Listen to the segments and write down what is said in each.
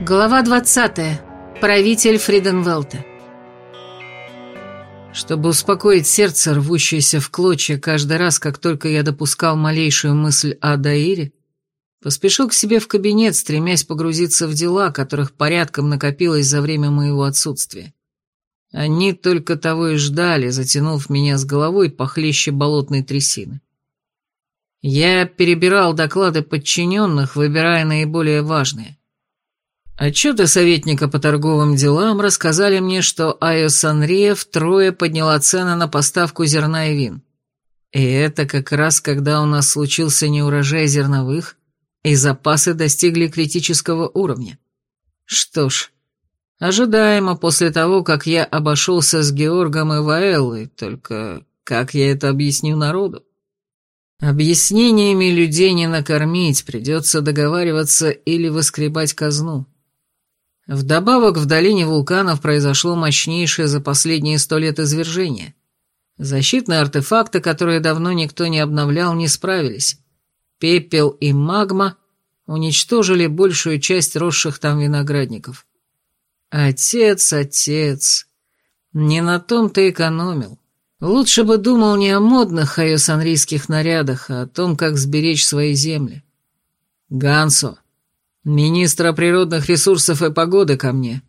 Глава 20. Правитель Фриденвелта. Чтобы успокоить сердце, рвущееся в клочья каждый раз, как только я допускал малейшую мысль о Даире, поспешил к себе в кабинет, стремясь погрузиться в дела, которых порядком накопилось за время моего отсутствия. Они только того и ждали, затянув меня с головой похлеще болотной трясины. Я перебирал доклады подчиненных, выбирая наиболее важные. Отчеты советника по торговым делам рассказали мне, что Айо Санрия втрое подняла цены на поставку зерна и вин. И это как раз когда у нас случился неурожай зерновых, и запасы достигли критического уровня. Что ж, ожидаемо после того, как я обошелся с Георгом и Ваэллой, только как я это объясню народу? Объяснениями людей не накормить, придется договариваться или выскребать казну. Вдобавок в долине вулканов произошло мощнейшее за последние сто лет извержение. Защитные артефакты, которые давно никто не обновлял, не справились. Пепел и магма уничтожили большую часть росших там виноградников. Отец, отец, не на том ты экономил. Лучше бы думал не о модных айосанрийских нарядах, а о том, как сберечь свои земли. Гансо, Министра природных ресурсов и погоды ко мне.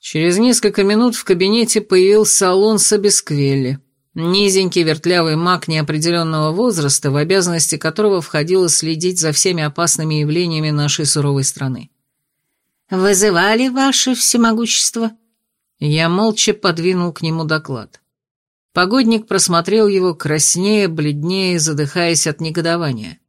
Через несколько минут в кабинете появился Алонсо Бесквелли, низенький вертлявый маг неопределенного возраста, в обязанности которого входило следить за всеми опасными явлениями нашей суровой страны. «Вызывали ваше всемогущество?» Я молча подвинул к нему доклад. Погодник просмотрел его краснее, бледнее, задыхаясь от негодования.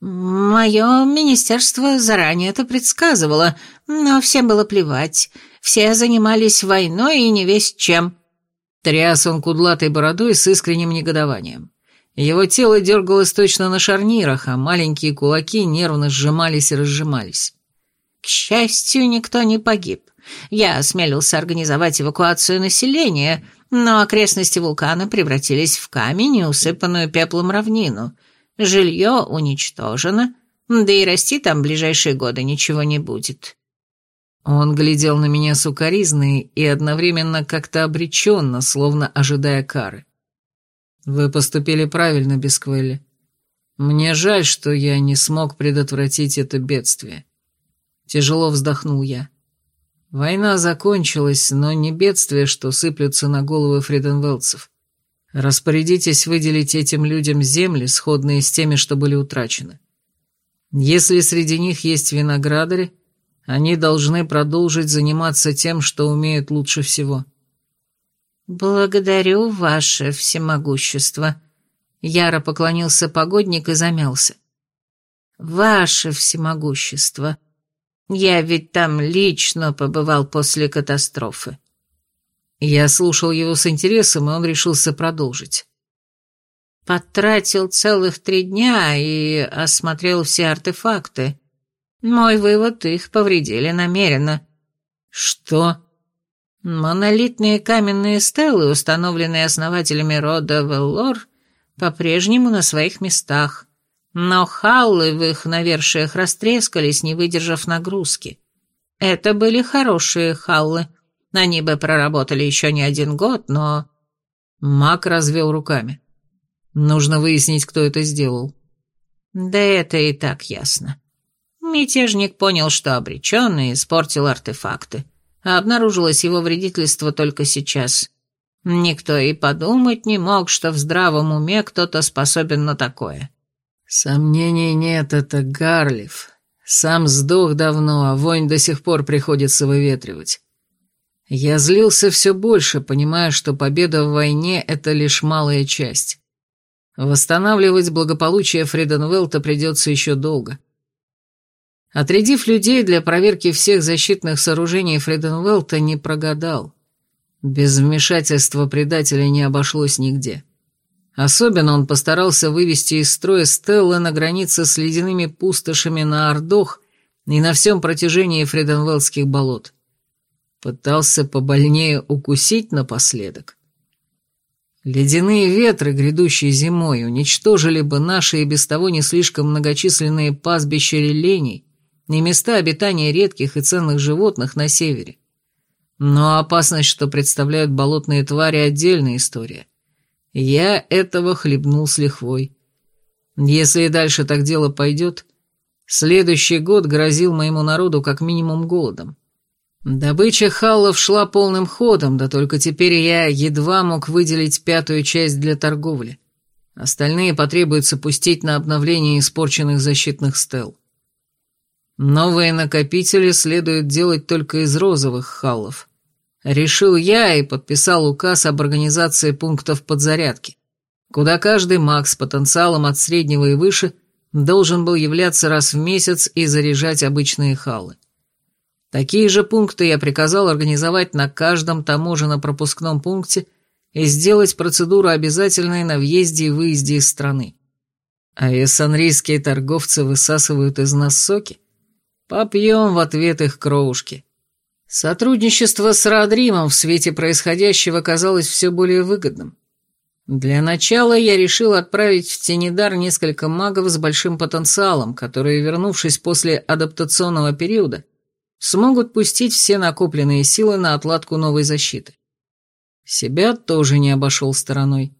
«Мое министерство заранее это предсказывало, но всем было плевать. Все занимались войной и не весь чем». Тряс он кудлатой бородой с искренним негодованием. Его тело дергалось точно на шарнирах, а маленькие кулаки нервно сжимались и разжимались. К счастью, никто не погиб. Я осмелился организовать эвакуацию населения, но окрестности вулкана превратились в камень и усыпанную пеплом равнину — Жилье уничтожено, да и расти там ближайшие годы ничего не будет». Он глядел на меня сукоризной и одновременно как-то обреченно, словно ожидая кары. «Вы поступили правильно, Бесквелли. Мне жаль, что я не смог предотвратить это бедствие». Тяжело вздохнул я. Война закончилась, но не бедствие, что сыплются на головы фриденвелцев. Распорядитесь выделить этим людям земли, сходные с теми, что были утрачены. Если среди них есть виноградари, они должны продолжить заниматься тем, что умеют лучше всего. «Благодарю ваше всемогущество», — яро поклонился погодник и замялся. «Ваше всемогущество. Я ведь там лично побывал после катастрофы». Я слушал его с интересом, и он решился продолжить. Потратил целых три дня и осмотрел все артефакты. Мой вывод, их повредили намеренно. Что? Монолитные каменные стелы, установленные основателями рода Веллор, по-прежнему на своих местах. Но халлы в их навершиях растрескались, не выдержав нагрузки. Это были хорошие халлы — они бы проработали еще не один год, но...» Мак развел руками. «Нужно выяснить, кто это сделал». «Да это и так ясно. Мятежник понял, что обречен и испортил артефакты, а обнаружилось его вредительство только сейчас. Никто и подумать не мог, что в здравом уме кто-то способен на такое». «Сомнений нет, это Гарлиф. Сам сдох давно, а вонь до сих пор приходится выветривать. Я злился все больше, понимая, что победа в войне — это лишь малая часть. Восстанавливать благополучие Фриденвелта придется еще долго. Отрядив людей для проверки всех защитных сооружений Фриденвелта, не прогадал. Без вмешательства предателя не обошлось нигде. Особенно он постарался вывести из строя Стеллы на границе с ледяными пустошами на Ордох и на всем протяжении Фриденвелдских болот. Пытался побольнее укусить напоследок. Ледяные ветры, грядущие зимой, уничтожили бы наши и без того не слишком многочисленные пастбища релений и места обитания редких и ценных животных на севере. Но опасность, что представляют болотные твари, отдельная история. Я этого хлебнул с лихвой. Если и дальше так дело пойдет, следующий год грозил моему народу как минимум голодом. Добыча халлов шла полным ходом, да только теперь я едва мог выделить пятую часть для торговли. Остальные потребуется пустить на обновление испорченных защитных стел. Новые накопители следует делать только из розовых халлов. Решил я и подписал указ об организации пунктов подзарядки, куда каждый маг с потенциалом от среднего и выше должен был являться раз в месяц и заряжать обычные халлы. Такие же пункты я приказал организовать на каждом таможенно-пропускном пункте и сделать процедуру обязательной на въезде и выезде из страны. А эссанрийские торговцы высасывают из нас соки? Попьем в ответ их кровушки. Сотрудничество с Родримом в свете происходящего казалось все более выгодным. Для начала я решил отправить в Тенедар несколько магов с большим потенциалом, которые, вернувшись после адаптационного периода, смогут пустить все накопленные силы на отладку новой защиты. Себя тоже не обошел стороной.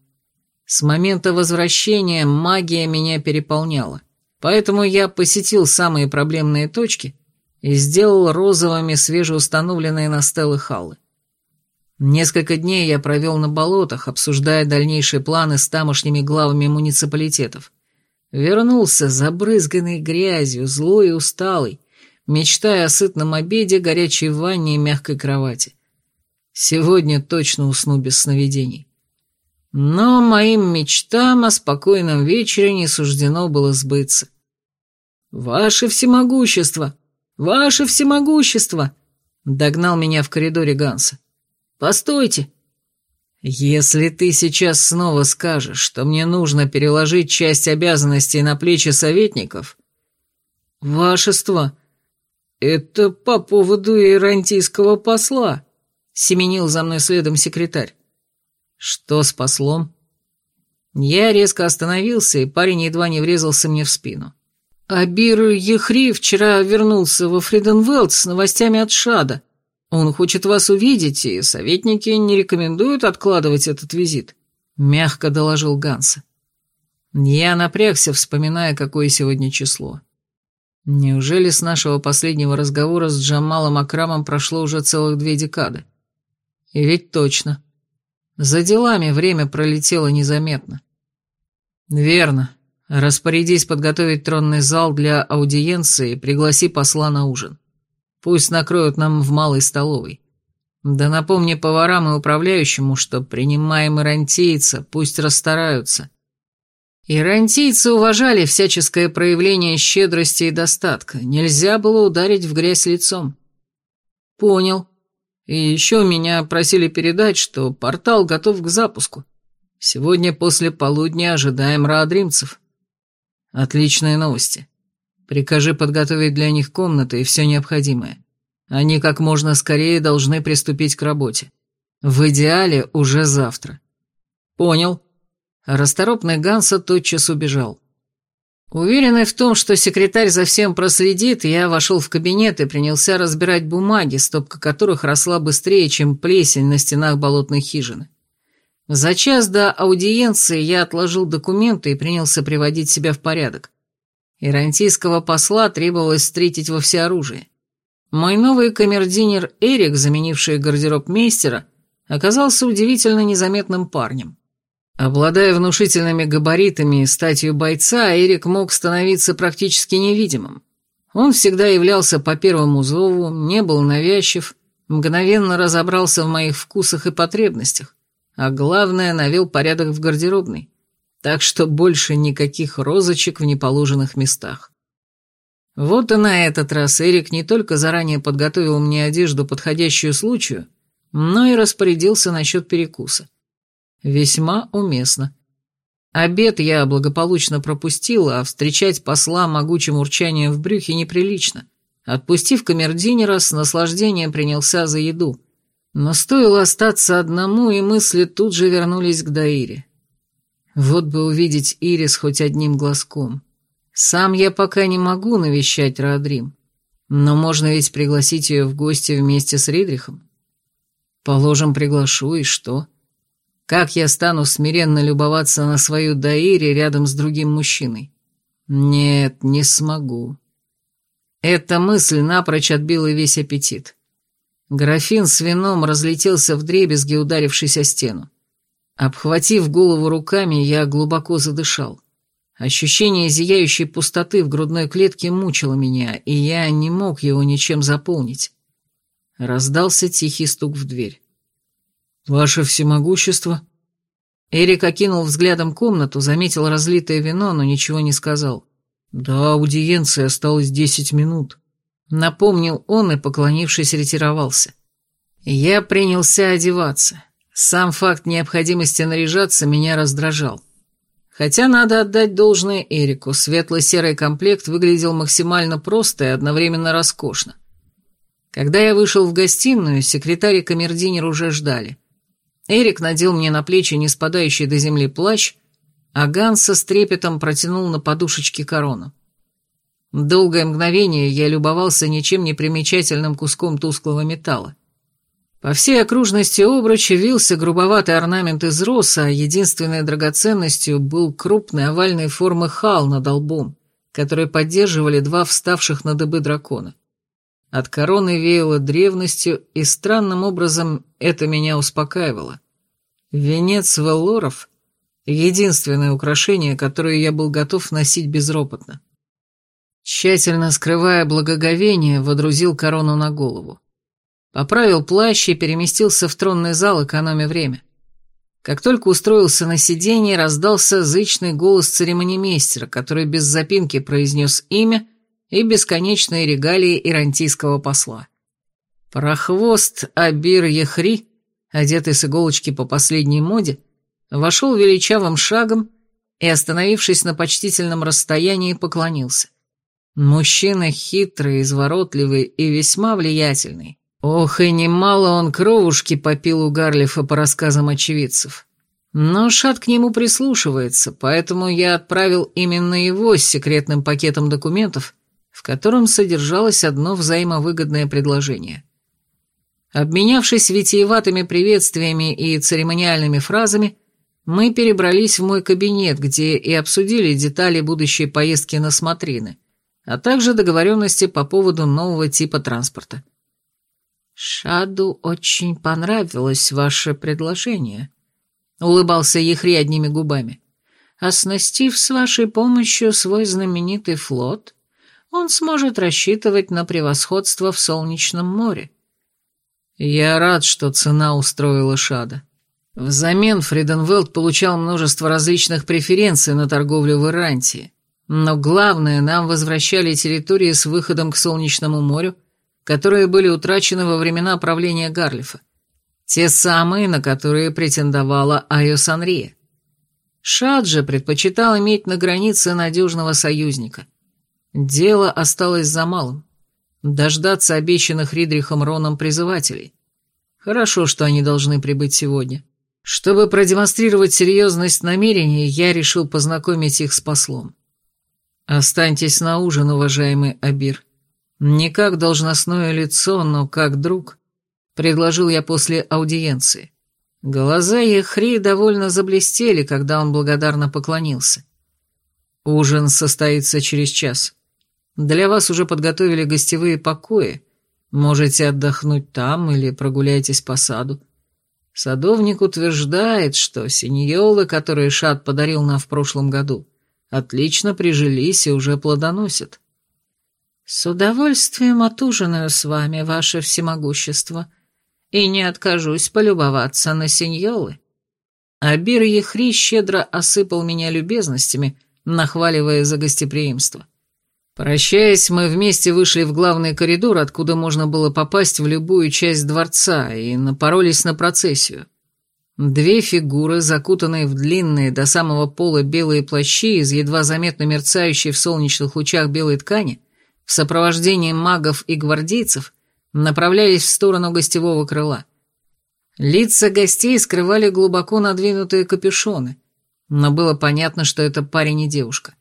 С момента возвращения магия меня переполняла, поэтому я посетил самые проблемные точки и сделал розовыми свежеустановленные на стелы халлы. Несколько дней я провел на болотах, обсуждая дальнейшие планы с тамошними главами муниципалитетов. Вернулся, забрызганный грязью, злой и усталый, мечтая о сытном обеде, горячей ванне и мягкой кровати. Сегодня точно усну без сновидений. Но моим мечтам о спокойном вечере не суждено было сбыться. «Ваше всемогущество! Ваше всемогущество!» Догнал меня в коридоре Ганса. «Постойте!» «Если ты сейчас снова скажешь, что мне нужно переложить часть обязанностей на плечи советников...» «Вашество, это по поводу ирантийского посла», — семенил за мной следом секретарь. «Что с послом?» Я резко остановился, и парень едва не врезался мне в спину. «Абир Ехри вчера вернулся во Фриденвелд с новостями от Шада. Он хочет вас увидеть, и советники не рекомендуют откладывать этот визит», — мягко доложил Ганса. Я напрягся, вспоминая, какое сегодня число. Неужели с нашего последнего разговора с Джамалом Акрамом прошло уже целых две декады? И ведь точно. За делами время пролетело незаметно. Верно. Распорядись подготовить тронный зал для аудиенции и пригласи посла на ужин. Пусть накроют нам в малой столовой. Да напомни поварам и управляющему, что принимаем ирантийца, пусть расстараются. Ирантийцы уважали всяческое проявление щедрости и достатка. Нельзя было ударить в грязь лицом. Понял. И еще меня просили передать, что портал готов к запуску. Сегодня после полудня ожидаем раадримцев. Отличные новости. Прикажи подготовить для них комнаты и все необходимое. Они как можно скорее должны приступить к работе. В идеале уже завтра. Понял. Расторопный Ганса тотчас убежал. Уверенный в том, что секретарь за всем проследит, я вошел в кабинет и принялся разбирать бумаги, стопка которых росла быстрее, чем плесень на стенах болотной хижины. За час до аудиенции я отложил документы и принялся приводить себя в порядок. Ирантийского посла требовалось встретить во всеоружии. Мой новый камердинер Эрик, заменивший гардероб мейстера, оказался удивительно незаметным парнем. Обладая внушительными габаритами и статью бойца, Эрик мог становиться практически невидимым. Он всегда являлся по первому зову, не был навязчив, мгновенно разобрался в моих вкусах и потребностях, а главное, навел порядок в гардеробной, так что больше никаких розочек в неположенных местах. Вот и на этот раз Эрик не только заранее подготовил мне одежду, подходящую случаю, но и распорядился насчет перекуса. Весьма уместно. Обед я благополучно пропустил, а встречать посла могучим урчанием в брюхе неприлично. Отпустив камердинера, с наслаждением принялся за еду. Но стоило остаться одному, и мысли тут же вернулись к Даире. Вот бы увидеть Ирис хоть одним глазком. Сам я пока не могу навещать Радрим. Но можно ведь пригласить ее в гости вместе с Ридрихом. Положим, приглашу, и что? Как я стану смиренно любоваться на свою Даире рядом с другим мужчиной? Нет, не смогу. Эта мысль напрочь отбила весь аппетит. Графин с вином разлетелся в дребезги, ударившись о стену. Обхватив голову руками, я глубоко задышал. Ощущение зияющей пустоты в грудной клетке мучило меня, и я не мог его ничем заполнить. Раздался тихий стук в дверь. «Ваше всемогущество?» Эрик окинул взглядом комнату, заметил разлитое вино, но ничего не сказал. «Да, аудиенции осталось десять минут», — напомнил он и, поклонившись, ретировался. Я принялся одеваться. Сам факт необходимости наряжаться меня раздражал. Хотя надо отдать должное Эрику, светло-серый комплект выглядел максимально просто и одновременно роскошно. Когда я вышел в гостиную, секретарь и камердинер уже ждали. Эрик надел мне на плечи не спадающий до земли плащ, а Ганс со трепетом протянул на подушечке корону. Долгое мгновение я любовался ничем не примечательным куском тусклого металла. По всей окружности обруча вился грубоватый орнамент из роса, а единственной драгоценностью был крупный овальной формы хал над лбом, который поддерживали два вставших на дыбы дракона. От короны веяло древностью, и странным образом это меня успокаивало. Венец Веллоров — единственное украшение, которое я был готов носить безропотно. Тщательно скрывая благоговение, водрузил корону на голову. Поправил плащ и переместился в тронный зал, экономя время. Как только устроился на сиденье, раздался зычный голос церемонимейстера, который без запинки произнес имя и бесконечные регалии ирантийского посла. Прохвост Абир Яхри, одетый с иголочки по последней моде, вошел величавым шагом и, остановившись на почтительном расстоянии, поклонился. Мужчина хитрый, изворотливый и весьма влиятельный. Ох, и немало он кровушки попил у Гарлифа по рассказам очевидцев. Но Шат к нему прислушивается, поэтому я отправил именно его с секретным пакетом документов, в котором содержалось одно взаимовыгодное предложение. Обменявшись витиеватыми приветствиями и церемониальными фразами, мы перебрались в мой кабинет, где и обсудили детали будущей поездки на смотрины, а также договоренности по поводу нового типа транспорта. «Шаду очень понравилось ваше предложение», — улыбался Ехри одними губами. «Оснастив с вашей помощью свой знаменитый флот, он сможет рассчитывать на превосходство в Солнечном море». Я рад, что цена устроила Шада. Взамен Фриденвелд получал множество различных преференций на торговлю в Ирантии, но главное, нам возвращали территории с выходом к Солнечному морю — которые были утрачены во времена правления Гарлифа. Те самые, на которые претендовала Айо Санрия. Шад же предпочитал иметь на границе надежного союзника. Дело осталось за малым. Дождаться обещанных Ридрихом Роном призывателей. Хорошо, что они должны прибыть сегодня. Чтобы продемонстрировать серьезность намерений, я решил познакомить их с послом. «Останьтесь на ужин, уважаемый Абир», «Не как должностное лицо, но как друг», — предложил я после аудиенции. Глаза Ехри довольно заблестели, когда он благодарно поклонился. «Ужин состоится через час. Для вас уже подготовили гостевые покои. Можете отдохнуть там или прогуляйтесь по саду. Садовник утверждает, что синьолы, которые Шат подарил нам в прошлом году, отлично прижились и уже плодоносят. «С удовольствием отужинаю с вами, ваше всемогущество, и не откажусь полюбоваться на сеньолы». Абир Ехри щедро осыпал меня любезностями, нахваливая за гостеприимство. Прощаясь, мы вместе вышли в главный коридор, откуда можно было попасть в любую часть дворца, и напоролись на процессию. Две фигуры, закутанные в длинные до самого пола белые плащи из едва заметно мерцающей в солнечных лучах белой ткани, в сопровождении магов и гвардейцев направлялись в сторону гостевого крыла. Лица гостей скрывали глубоко надвинутые капюшоны, но было понятно, что это парень и девушка.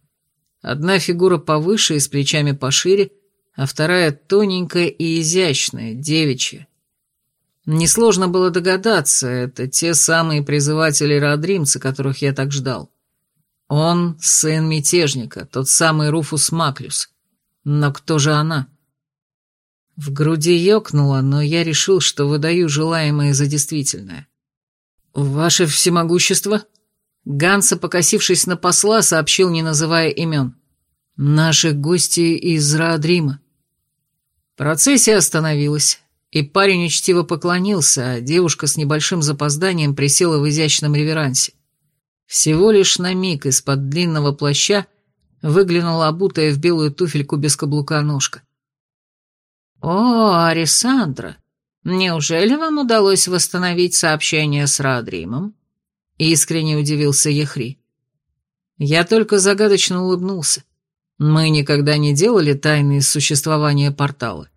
Одна фигура повыше и с плечами пошире, а вторая тоненькая и изящная, девичья. Несложно было догадаться, это те самые призыватели-родримцы, которых я так ждал. Он — сын мятежника, тот самый Руфус Маклюс. Но кто же она? В груди ёкнуло, но я решил, что выдаю желаемое за действительное. «Ваше всемогущество?» Ганса, покосившись на посла, сообщил, не называя имен. «Наши гости из Раадрима». Процессия остановилась, и парень учтиво поклонился, а девушка с небольшим запозданием присела в изящном реверансе. Всего лишь на миг из-под длинного плаща выглянула обутая в белую туфельку без каблука ножка. «О, Арисандра, неужели вам удалось восстановить сообщение с Радримом?» Искренне удивился Ехри. Я только загадочно улыбнулся. Мы никогда не делали тайны существования портала.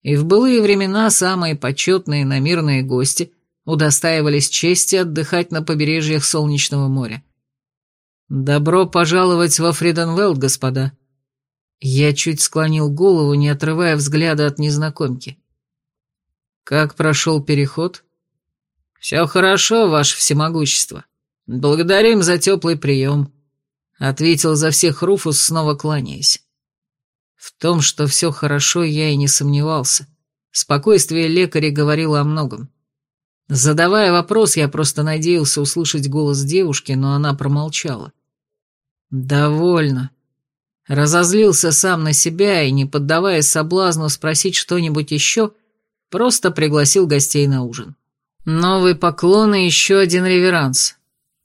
И в былые времена самые почетные намирные гости удостаивались чести отдыхать на побережьях Солнечного моря. «Добро пожаловать во Фриденвелд, господа!» Я чуть склонил голову, не отрывая взгляда от незнакомки. «Как прошел переход?» «Все хорошо, ваше всемогущество. Благодарим за теплый прием», — ответил за всех Руфус, снова кланяясь. В том, что все хорошо, я и не сомневался. Спокойствие лекаря говорило о многом. Задавая вопрос, я просто надеялся услышать голос девушки, но она промолчала. «Довольно», Разозлился сам на себя и, не поддаваясь соблазну спросить что-нибудь еще, просто пригласил гостей на ужин. Новый поклон и еще один реверанс.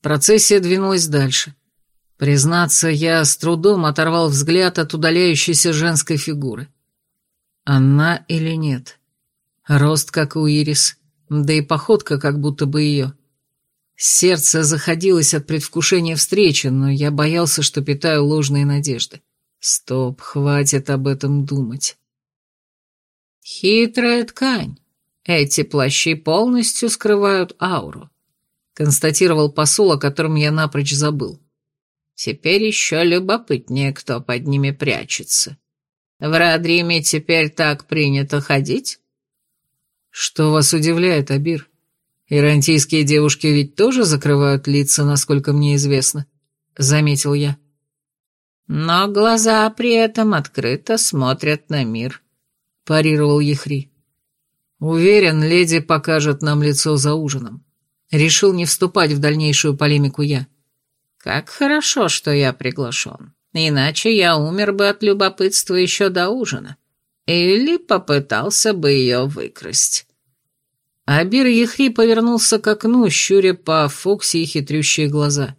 Процессия двинулась дальше. Признаться, я с трудом оторвал взгляд от удаляющейся женской фигуры. Она или нет? Рост, как у Ирис, да и походка, как будто бы ее. Сердце заходилось от предвкушения встречи, но я боялся, что питаю ложные надежды. Стоп, хватит об этом думать. Хитрая ткань. Эти плащи полностью скрывают ауру, констатировал посол, о котором я напрочь забыл. Теперь еще любопытнее, кто под ними прячется. В Радриме теперь так принято ходить? Что вас удивляет, Абир? Ирантийские девушки ведь тоже закрывают лица, насколько мне известно, заметил я. Но глаза при этом открыто смотрят на мир, парировал Ехри. Уверен, леди покажет нам лицо за ужином. Решил не вступать в дальнейшую полемику я. Как хорошо, что я приглашен. Иначе я умер бы от любопытства еще до ужина. Или попытался бы ее выкрасть. Абир Ехри повернулся к окну, щуря по Фокси и хитрющие глаза.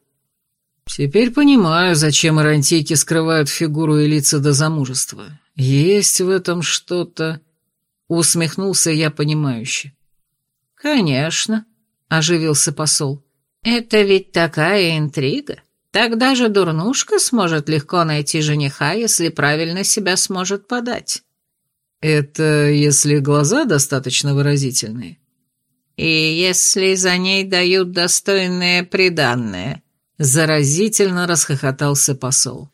Теперь понимаю, зачем ирантийки скрывают фигуру и лица до замужества. Есть в этом что-то... Усмехнулся я понимающе. «Конечно», — оживился посол. «Это ведь такая интрига. Тогда же дурнушка сможет легко найти жениха, если правильно себя сможет подать». «Это если глаза достаточно выразительные?» «И если за ней дают достойное приданное», Заразительно расхохотался посол.